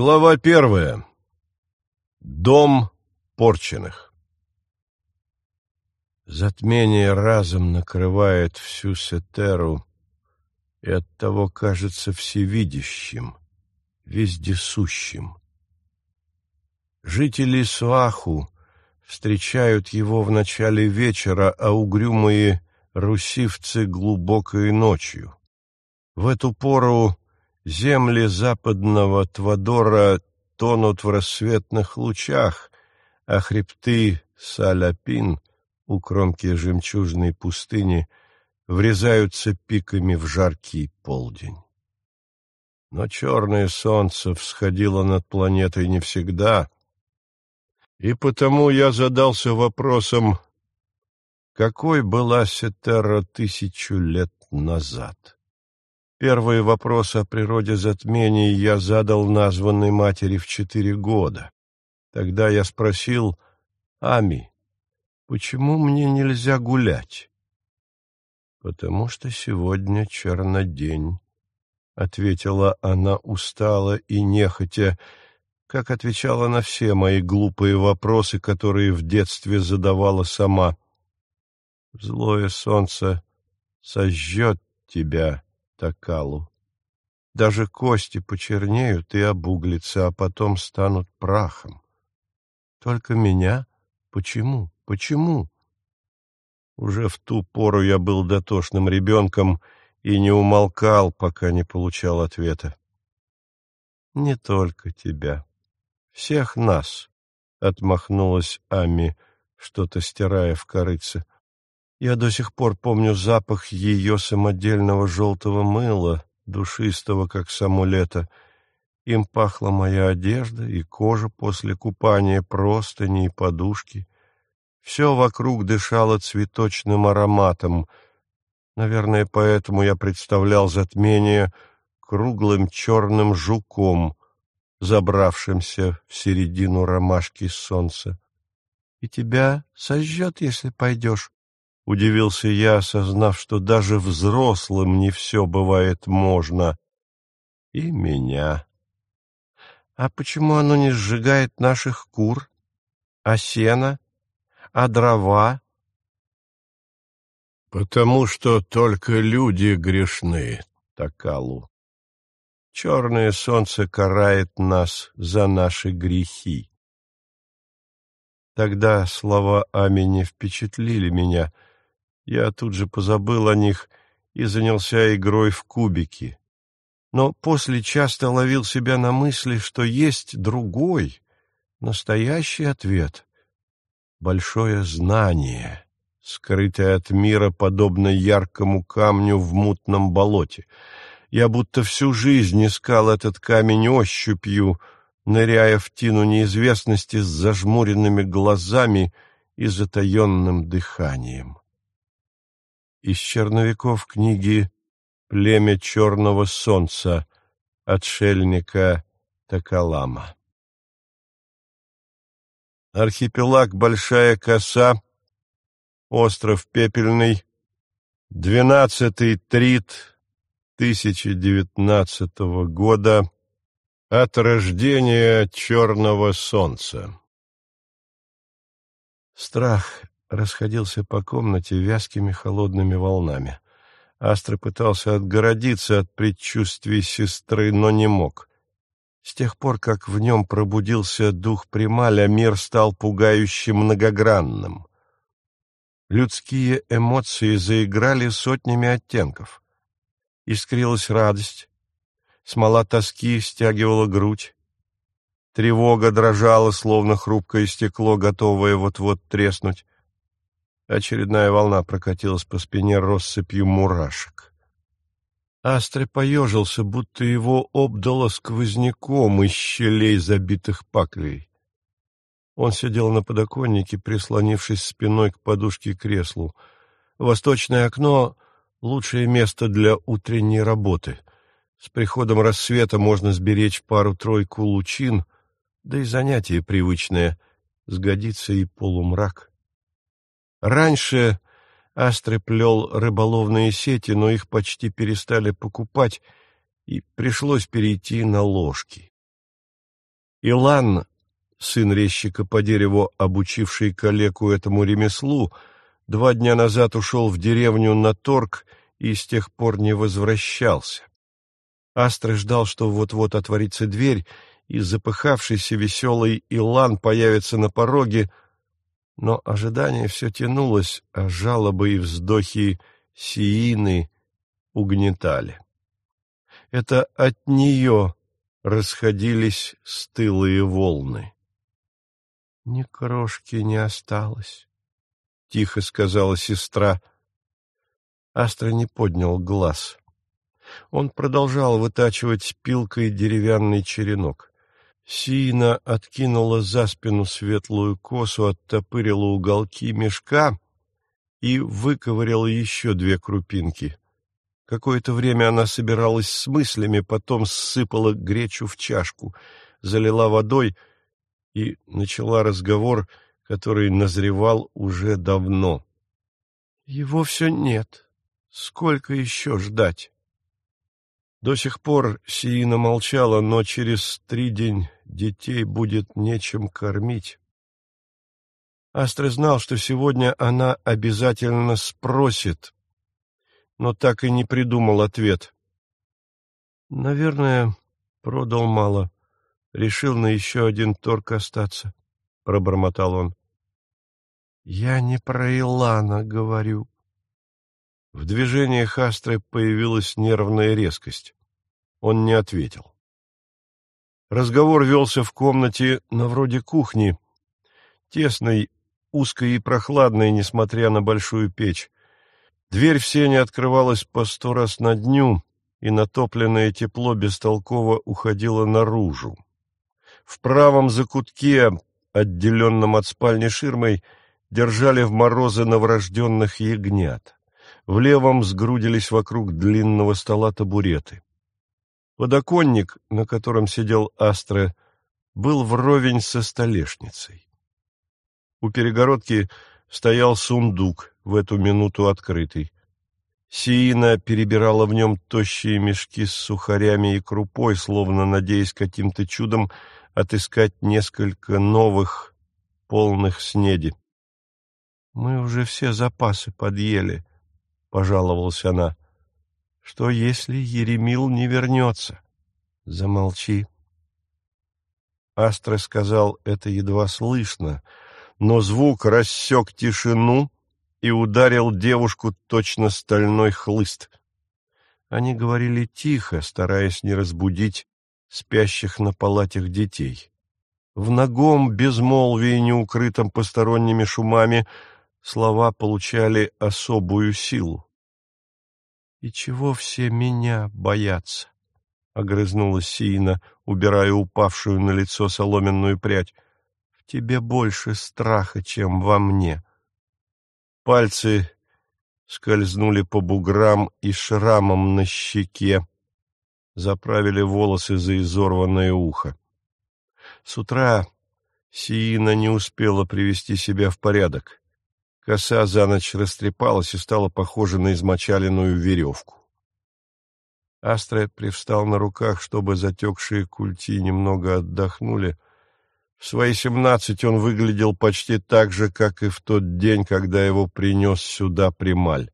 Глава первая. Дом порченых. Затмение разом накрывает всю Сетеру и оттого кажется всевидящим, вездесущим. Жители Суаху встречают его в начале вечера, а угрюмые русивцы глубокой ночью. В эту пору земли западного Твадора тонут в рассветных лучах, а хребты Саляпин у кромки жемчужной пустыни врезаются пиками в жаркий полдень. Но черное солнце всходило над планетой не всегда, и потому я задался вопросом, какой была Сетера тысячу лет назад. Первый вопрос о природе затмений я задал названной матери в четыре года. Тогда я спросил, «Ами, почему мне нельзя гулять?» «Потому что сегодня чернодень», — ответила она устало и нехотя, — как отвечала на все мои глупые вопросы, которые в детстве задавала сама. Злое солнце сожжет тебя, Такалу. Даже кости почернеют и обуглятся, а потом станут прахом. Только меня? Почему? Почему? Уже в ту пору я был дотошным ребенком и не умолкал, пока не получал ответа. Не только тебя всех нас, — отмахнулась Ами, что-то стирая в корыце. Я до сих пор помню запах ее самодельного желтого мыла, душистого, как само лето. Им пахла моя одежда и кожа после купания, простыни и подушки. Все вокруг дышало цветочным ароматом. Наверное, поэтому я представлял затмение круглым черным жуком, забравшимся в середину ромашки солнца. — И тебя сожжет, если пойдешь? — удивился я, осознав, что даже взрослым не все бывает можно. — И меня. — А почему оно не сжигает наших кур? А сено? А дрова? — Потому что только люди грешны, Такалу. Черное солнце карает нас за наши грехи. Тогда слова Амини впечатлили меня. Я тут же позабыл о них и занялся игрой в кубики. Но после часто ловил себя на мысли, что есть другой, настоящий ответ. Большое знание, скрытое от мира, подобно яркому камню в мутном болоте — я будто всю жизнь искал этот камень ощупью, ныряя в тину неизвестности с зажмуренными глазами и затаенным дыханием. Из черновиков книги «Племя черного солнца» отшельника Такалама. Архипелаг Большая Коса, остров Пепельный, двенадцатый Трит, 1019 года от рождения черного солнца. Страх расходился по комнате вязкими холодными волнами. Астра пытался отгородиться от предчувствий сестры, но не мог. С тех пор, как в нем пробудился дух Прималя, мир стал пугающе многогранным. Людские эмоции заиграли сотнями оттенков — искрилась радость, смола тоски стягивала грудь, тревога дрожала, словно хрупкое стекло, готовое вот-вот треснуть. Очередная волна прокатилась по спине россыпью мурашек. Астре поежился, будто его обдало сквозняком из щелей, забитых паклей. Он сидел на подоконнике, прислонившись спиной к подушке креслу. Восточное окно лучшее место для утренней работы. С приходом рассвета можно сберечь пару-тройку лучин, да и занятие привычное, сгодится и полумрак. Раньше Астры плел рыболовные сети, но их почти перестали покупать, и пришлось перейти на ложки. Илан, сын резчика по дереву, обучивший калеку этому ремеслу, два дня назад ушел в деревню на торг и с тех пор не возвращался. Астра ждал, что вот-вот отворится дверь, и запыхавшийся веселый Илан появится на пороге, но ожидание все тянулось, а жалобы и вздохи Сиины угнетали. Это от нее расходились стылые волны. — Ни крошки не осталось, — тихо сказала сестра. Астра не поднял глаз. Он продолжал вытачивать пилкой деревянный черенок. Сина откинула за спину светлую косу, оттопырила уголки мешка и выковыряла еще две крупинки. Какое-то время она собиралась с мыслями, потом ссыпала гречу в чашку, залила водой и начала разговор, который назревал уже давно. «Его все нет. Сколько еще ждать?» До сих пор Сиина молчала, но через три день детей будет нечем кормить. Астра знал, что сегодня она обязательно спросит, но так и не придумал ответ. «Наверное, продал мало. Решил на еще один торг остаться», — пробормотал он. «Я не про Илана говорю». В движениях Астры появилась нервная резкость. Он не ответил. Разговор велся в комнате на вроде кухни, тесной, узкой и прохладной, несмотря на большую печь. Дверь в сене открывалась по сто раз на дню, и натопленное тепло бестолково уходило наружу. В правом закутке, отделенном от спальни ширмой, держали в морозы новорожденных ягнят. В левом сгрудились вокруг длинного стола табуреты. Подоконник, на котором сидел Астра, был вровень со столешницей. У перегородки стоял сундук, в эту минуту открытый. Сиина перебирала в нем тощие мешки с сухарями и крупой, словно надеясь каким-то чудом отыскать несколько новых, полных снеди. — Мы уже все запасы подъели, — пожаловалась она. — Что, если Еремил не вернется? — Замолчи. Астра сказал это едва слышно, но звук рассек тишину, и ударил девушку точно стальной хлыст. Они говорили тихо, стараясь не разбудить спящих на палатях детей. В ногом безмолвии, не укрытом посторонними шумами, слова получали особую силу. — И чего все меня боятся? — огрызнулась Сиина, убирая упавшую на лицо соломенную прядь. — В тебе больше страха, чем во мне. — Пальцы скользнули по буграм и шрамам на щеке, заправили волосы за изорванное ухо. С утра Сиина не успела привести себя в порядок. Коса за ночь растрепалась и стала похожа на измочаленную веревку. Астра привстал на руках, чтобы затекшие культи немного отдохнули, в свои семнадцать он выглядел почти так же, как и в тот день, когда его принес сюда Прималь.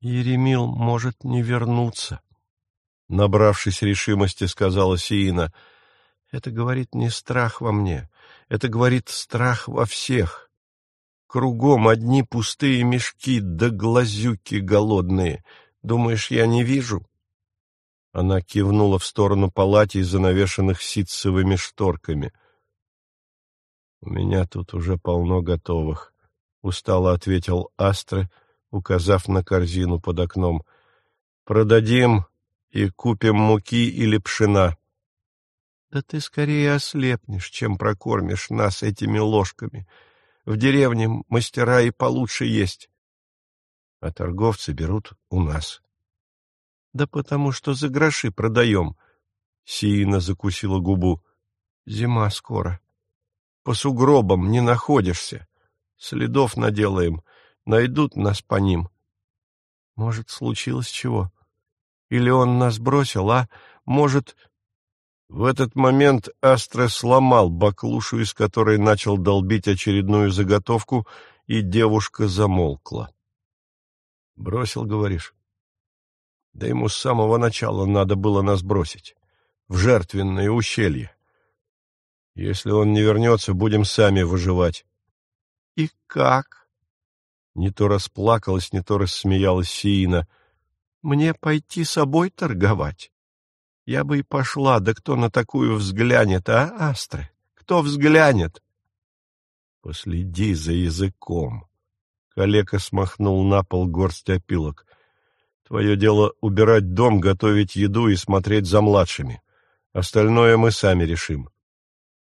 «Еремил может не вернуться», — набравшись решимости, сказала Сиина. «Это говорит не страх во мне, это говорит страх во всех. Кругом одни пустые мешки да глазюки голодные. Думаешь, я не вижу?» Она кивнула в сторону палатей, занавешенных ситцевыми шторками. «У меня тут уже полно готовых», — устало ответил Астра, указав на корзину под окном. «Продадим и купим муки или пшена». «Да ты скорее ослепнешь, чем прокормишь нас этими ложками. В деревне мастера и получше есть». А торговцы берут у нас. Да потому что за гроши продаем. Сиина закусила губу. Зима скоро. По сугробам не находишься. Следов наделаем. Найдут нас по ним. Может, случилось чего? Или он нас бросил, а? Может... В этот момент Астра сломал баклушу, из которой начал долбить очередную заготовку, и девушка замолкла. «Бросил, говоришь?» «Да ему с самого начала надо было нас бросить. В жертвенное ущелье. Если он не вернется, будем сами выживать». «И как?» Не то расплакалась, не то рассмеялась Сиина. «Мне пойти собой торговать?» Я бы и пошла, да кто на такую взглянет, а, Астры? Кто взглянет? Последи за языком. Калека смахнул на пол горсть опилок. Твое дело убирать дом, готовить еду и смотреть за младшими. Остальное мы сами решим.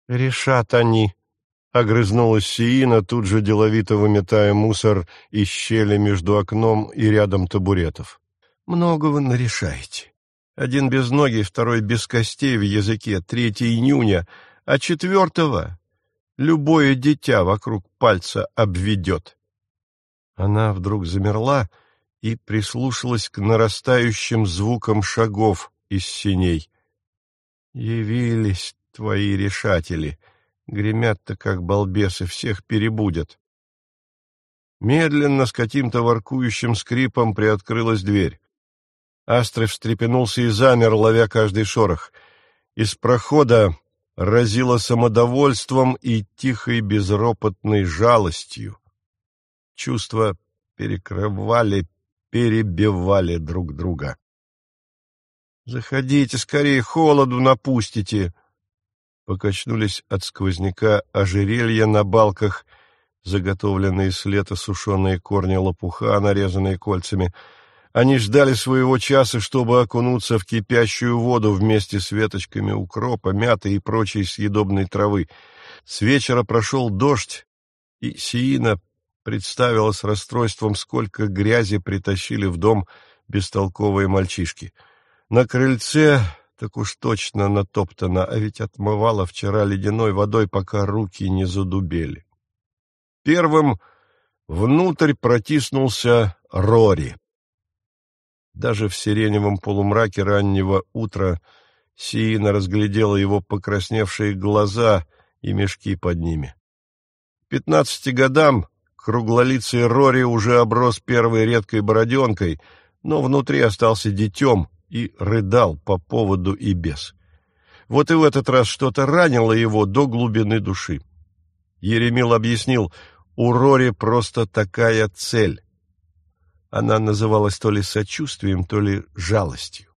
Решат они, — огрызнулась Сиина, тут же деловито выметая мусор из щели между окном и рядом табуретов. Много вы нарешаете. Один без ноги, второй без костей в языке, третий нюня, а четвертого любое дитя вокруг пальца обведет. Она вдруг замерла и прислушалась к нарастающим звукам шагов из синей. Явились твои решатели, гремят-то как балбесы, всех перебудят. Медленно, с каким-то воркующим скрипом приоткрылась дверь. Астры встрепенулся и замер, ловя каждый шорох. Из прохода разило самодовольством и тихой безропотной жалостью. Чувства перекрывали, перебивали друг друга. «Заходите, скорее холоду напустите!» Покачнулись от сквозняка ожерелья на балках, заготовленные с лета сушеные корни лопуха, нарезанные кольцами — они ждали своего часа, чтобы окунуться в кипящую воду вместе с веточками укропа, мяты и прочей съедобной травы. С вечера прошел дождь, и Сиина представила с расстройством, сколько грязи притащили в дом бестолковые мальчишки. На крыльце так уж точно натоптано, а ведь отмывала вчера ледяной водой, пока руки не задубели. Первым внутрь протиснулся Рори. Даже в сиреневом полумраке раннего утра Сиина разглядела его покрасневшие глаза и мешки под ними. К пятнадцати годам круглолицый Рори уже оброс первой редкой бороденкой, но внутри остался детем и рыдал по поводу и без. Вот и в этот раз что-то ранило его до глубины души. Еремил объяснил, у Рори просто такая цель она называлась то ли сочувствием, то ли жалостью.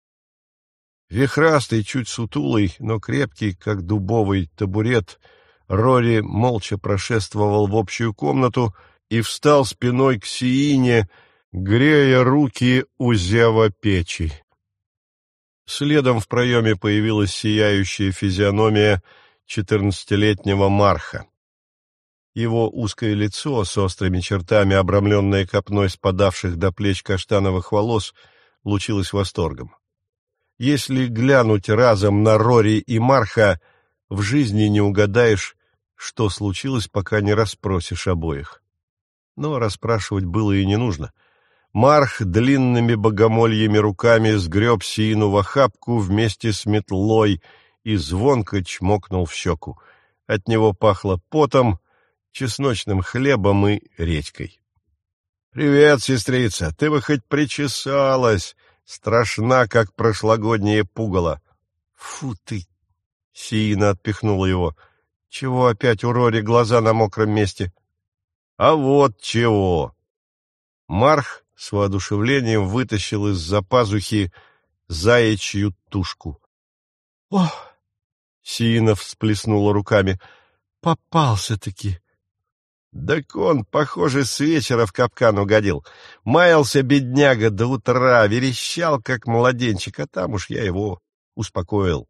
Вихрастый, чуть сутулый, но крепкий, как дубовый табурет, Рори молча прошествовал в общую комнату и встал спиной к Сиине, грея руки у зева печи. Следом в проеме появилась сияющая физиономия четырнадцатилетнего Марха. Его узкое лицо с острыми чертами, обрамленное копной спадавших до плеч каштановых волос, лучилось восторгом. Если глянуть разом на Рори и Марха, в жизни не угадаешь, что случилось, пока не расспросишь обоих. Но расспрашивать было и не нужно. Марх длинными богомольями руками сгреб Сиину в охапку вместе с метлой и звонко чмокнул в щеку. От него пахло потом, чесночным хлебом и редькой. — Привет, сестрица, ты бы хоть причесалась, страшна, как прошлогоднее пугало. — Фу ты! — Сиина отпихнула его. — Чего опять у Рори глаза на мокром месте? — А вот чего! Марх с воодушевлением вытащил из-за пазухи заячью тушку. — Ох! — Сиина всплеснула руками. — Попался-таки! Так он, похоже, с вечера в капкан угодил. Маялся бедняга до утра, верещал, как младенчик, а там уж я его успокоил.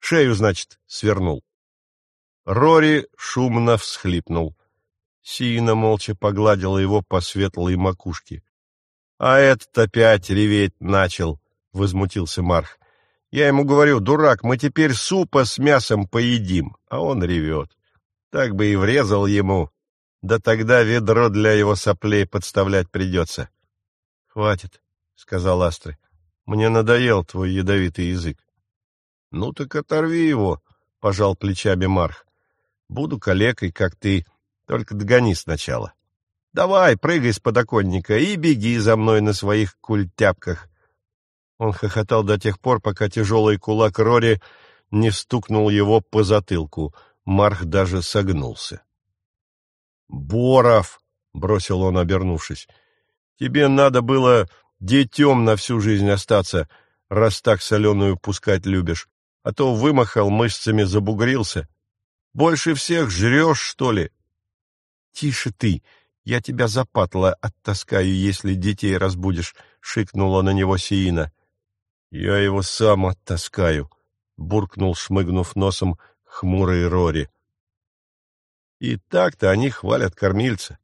Шею, значит, свернул. Рори шумно всхлипнул. Сина молча погладила его по светлой макушке. — А этот опять реветь начал, — возмутился Марх. — Я ему говорю, дурак, мы теперь супа с мясом поедим, а он ревет. Так бы и врезал ему, да тогда ведро для его соплей подставлять придется. — Хватит, — сказал Астры. — Мне надоел твой ядовитый язык. — Ну так оторви его, — пожал плечами Марх. — Буду калекой, как ты, только догони сначала. Давай, прыгай с подоконника и беги за мной на своих культяпках. Он хохотал до тех пор, пока тяжелый кулак Рори не стукнул его по затылку. Марх даже согнулся. «Боров!» — бросил он, обернувшись. «Тебе надо было детем на всю жизнь остаться, раз так соленую пускать любишь, а то вымахал, мышцами забугрился. Больше всех жрешь, что ли?» «Тише ты! Я тебя запатло оттаскаю, если детей разбудишь!» — шикнула на него Сиина. «Я его сам оттаскаю!» — буркнул, шмыгнув носом, хмурый Рори. И так-то они хвалят кормильца.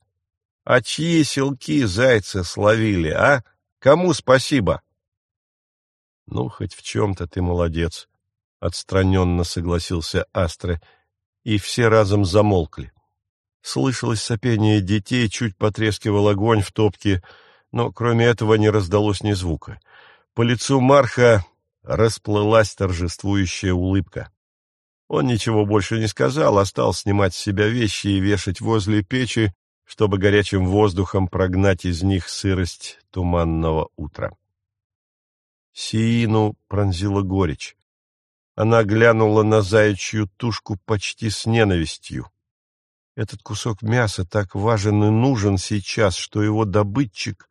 А чьи селки зайца словили, а? Кому спасибо? Ну, хоть в чем-то ты молодец, — отстраненно согласился Астре, и все разом замолкли. Слышалось сопение детей, чуть потрескивал огонь в топке, но кроме этого не раздалось ни звука. По лицу Марха расплылась торжествующая улыбка. Он ничего больше не сказал, а стал снимать с себя вещи и вешать возле печи, чтобы горячим воздухом прогнать из них сырость туманного утра. Сиину пронзила горечь. Она глянула на заячью тушку почти с ненавистью. Этот кусок мяса так важен и нужен сейчас, что его добытчик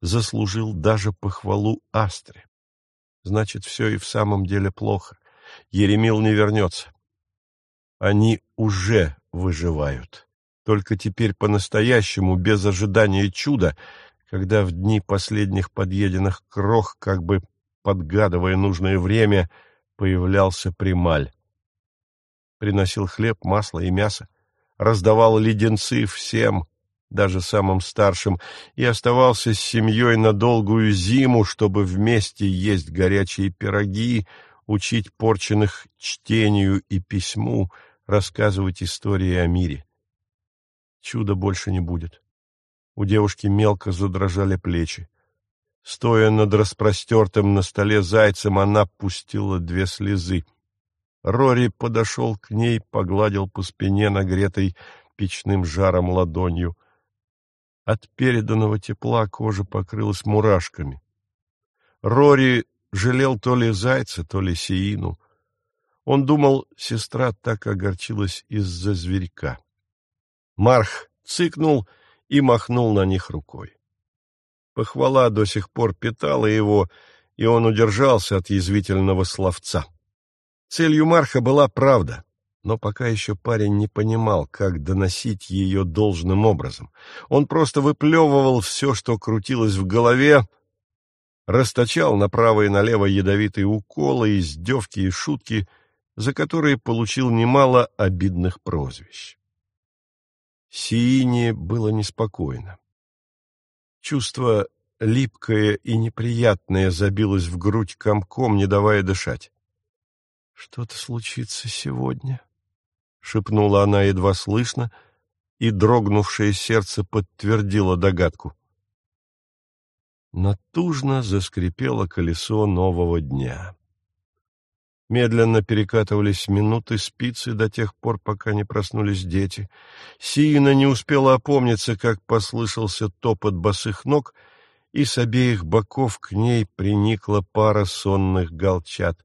заслужил даже похвалу Астре. Значит, все и в самом деле плохо. Еремил не вернется. Они уже выживают. Только теперь по-настоящему, без ожидания чуда, когда в дни последних подъеденных крох, как бы подгадывая нужное время, появлялся прималь. Приносил хлеб, масло и мясо, раздавал леденцы всем, даже самым старшим, и оставался с семьей на долгую зиму, чтобы вместе есть горячие пироги, учить порченных чтению и письму, рассказывать истории о мире. Чуда больше не будет. У девушки мелко задрожали плечи. Стоя над распростертым на столе зайцем, она пустила две слезы. Рори подошел к ней, погладил по спине, нагретой печным жаром ладонью. От переданного тепла кожа покрылась мурашками. Рори жалел то ли зайца, то ли сиину. Он думал, сестра так огорчилась из-за зверька. Марх цыкнул и махнул на них рукой. Похвала до сих пор питала его, и он удержался от язвительного словца. Целью Марха была правда, но пока еще парень не понимал, как доносить ее должным образом. Он просто выплевывал все, что крутилось в голове, расточал направо и налево ядовитые уколы, издевки и шутки, за которые получил немало обидных прозвищ. Сиине было неспокойно. Чувство липкое и неприятное забилось в грудь комком, не давая дышать. — Что-то случится сегодня, — шепнула она едва слышно, и дрогнувшее сердце подтвердило догадку. Натужно заскрипело колесо нового дня. Медленно перекатывались минуты спицы до тех пор, пока не проснулись дети. Сиина не успела опомниться, как послышался топот босых ног, и с обеих боков к ней приникла пара сонных галчат.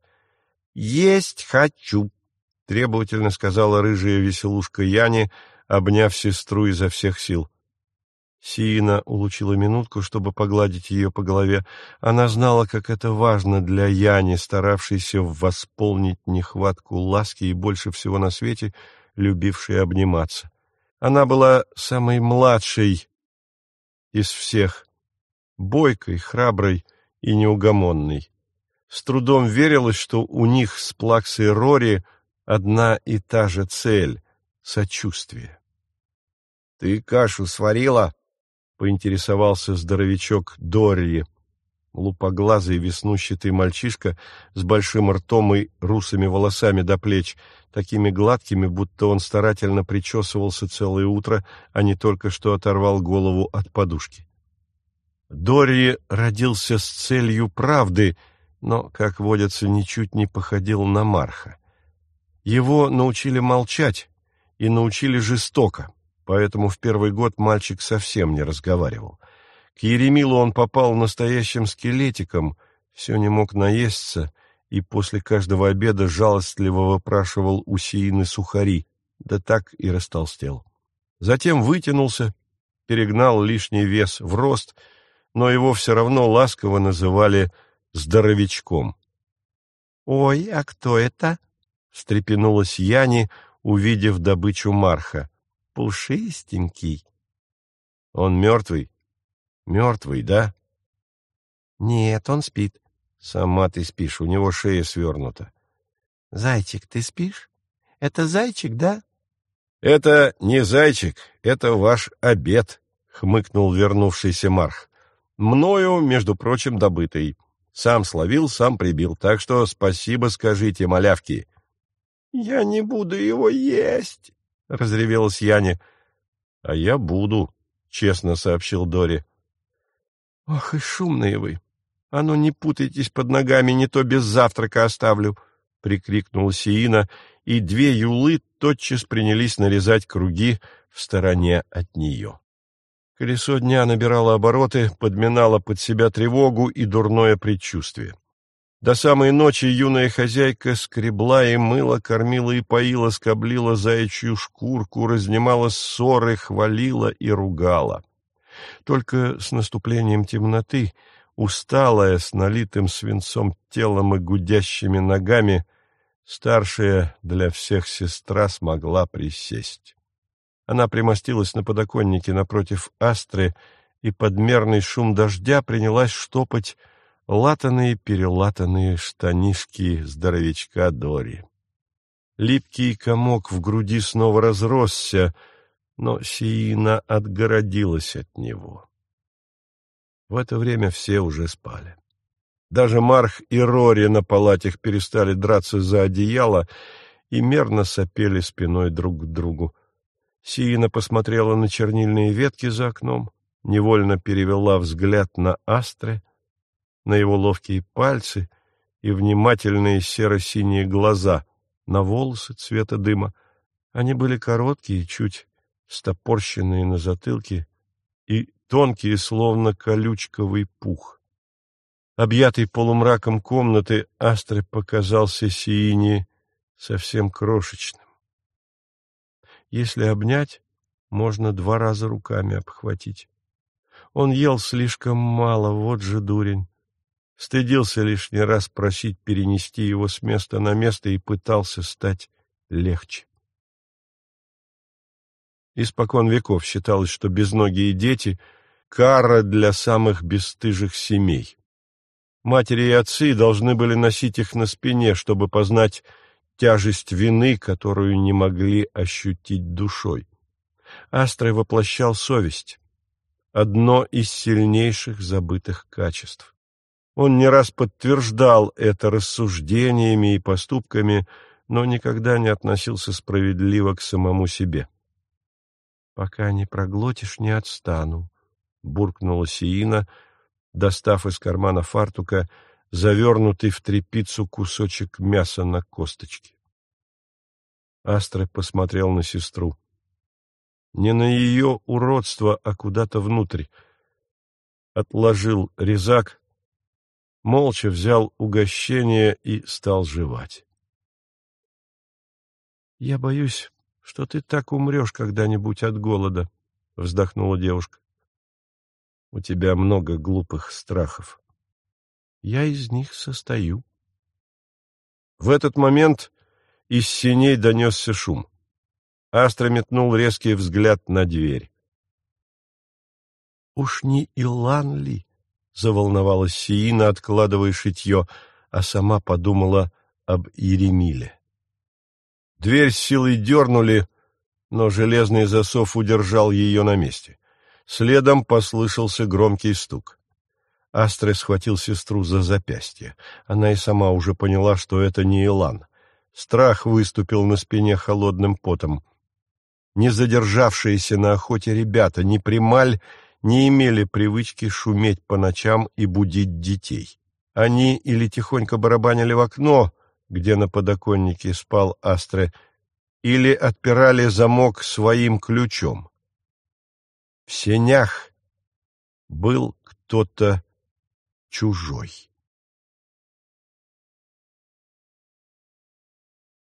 «Есть хочу!» — требовательно сказала рыжая веселушка Яне, обняв сестру изо всех сил. Сиина улучила минутку, чтобы погладить ее по голове. Она знала, как это важно для Яни, старавшейся восполнить нехватку ласки и больше всего на свете любившей обниматься. Она была самой младшей из всех, бойкой, храброй и неугомонной. С трудом верилось, что у них с Плаксой Рори одна и та же цель — сочувствие. — Ты кашу сварила? Поинтересовался здоровячок Дорри, лупоглазый веснущатый мальчишка с большим ртом и русыми волосами до плеч, такими гладкими, будто он старательно причесывался целое утро, а не только что оторвал голову от подушки. Дорри родился с целью правды но, как водится, ничуть не походил на Марха. Его научили молчать и научили жестоко, поэтому в первый год мальчик совсем не разговаривал. К Еремилу он попал настоящим скелетиком, все не мог наесться и после каждого обеда жалостливо выпрашивал у Сиины сухари, да так и растолстел. Затем вытянулся, перегнал лишний вес в рост, но его все равно ласково называли здоровячком. — Ой, а кто это? — встрепенулась Яни, увидев добычу Марха. — Пушистенький. — Он мертвый? — Мертвый, да? — Нет, он спит. — Сама ты спишь, у него шея свернута. — Зайчик, ты спишь? Это зайчик, да? — Это не зайчик, это ваш обед, — хмыкнул вернувшийся Марх. — Мною, между прочим, добытый. Сам словил, сам прибил, так что спасибо скажите, малявки. — Я не буду его есть, — разревелась Яня. — А я буду, — честно сообщил Дори. — Ох и шумные вы! А ну не путайтесь под ногами, не то без завтрака оставлю! — прикрикнула Сиина, и две юлы тотчас принялись нарезать круги в стороне от нее. Колесо дня набирало обороты, подминало под себя тревогу и дурное предчувствие. До самой ночи юная хозяйка скребла и мыла, кормила и поила, скоблила заячью шкурку, разнимала ссоры, хвалила и ругала. Только с наступлением темноты, усталая, с налитым свинцом телом и гудящими ногами, старшая для всех сестра смогла присесть. Она примостилась на подоконнике напротив астры и подмерный шум дождя принялась штопать латаные-перелатанные штанишки здоровячка Дори. Липкий комок в груди снова разросся, но Сиина отгородилась от него. В это время все уже спали. Даже Марх и Рори на палатях перестали драться за одеяло и мерно сопели спиной друг к другу. Сиина посмотрела на чернильные ветки за окном, невольно перевела взгляд на Астре, на его ловкие пальцы и внимательные серо-синие глаза, на волосы цвета дыма. Они были короткие, чуть стопорщенные на затылке и тонкие, словно колючковый пух. Объятый полумраком комнаты, Астре показался Сиине совсем крошечным. Если обнять, можно два раза руками обхватить. Он ел слишком мало, вот же дурень. Стыдился лишний раз просить перенести его с места на место и пытался стать легче. Испокон веков считалось, что безногие дети — кара для самых бесстыжих семей. Матери и отцы должны были носить их на спине, чтобы познать тяжесть вины, которую не могли ощутить душой. Астрой воплощал совесть, одно из сильнейших забытых качеств. Он не раз подтверждал это рассуждениями и поступками, но никогда не относился справедливо к самому себе. «Пока не проглотишь, не отстану», — буркнула Сиина, достав из кармана фартука завернутый в тряпицу кусочек мяса на косточке. Астра посмотрел на сестру. Не на ее уродство, а куда-то внутрь. Отложил резак, молча взял угощение и стал жевать. — Я боюсь, что ты так умрешь когда-нибудь от голода, — вздохнула девушка. — У тебя много глупых страхов. Я из них состою. В этот момент из синей донесся шум. Астра метнул резкий взгляд на дверь. «Уж не Илан ли?» — заволновалась Сиина, откладывая шитье, а сама подумала об Иеремиле. Дверь с силой дернули, но железный засов удержал ее на месте. Следом послышался громкий стук. Астре схватил сестру за запястье. Она и сама уже поняла, что это не Илан. Страх выступил на спине холодным потом. Не задержавшиеся на охоте ребята, ни Прималь, не имели привычки шуметь по ночам и будить детей. Они или тихонько барабанили в окно, где на подоконнике спал Астре, или отпирали замок своим ключом. В сенях был кто-то чужой.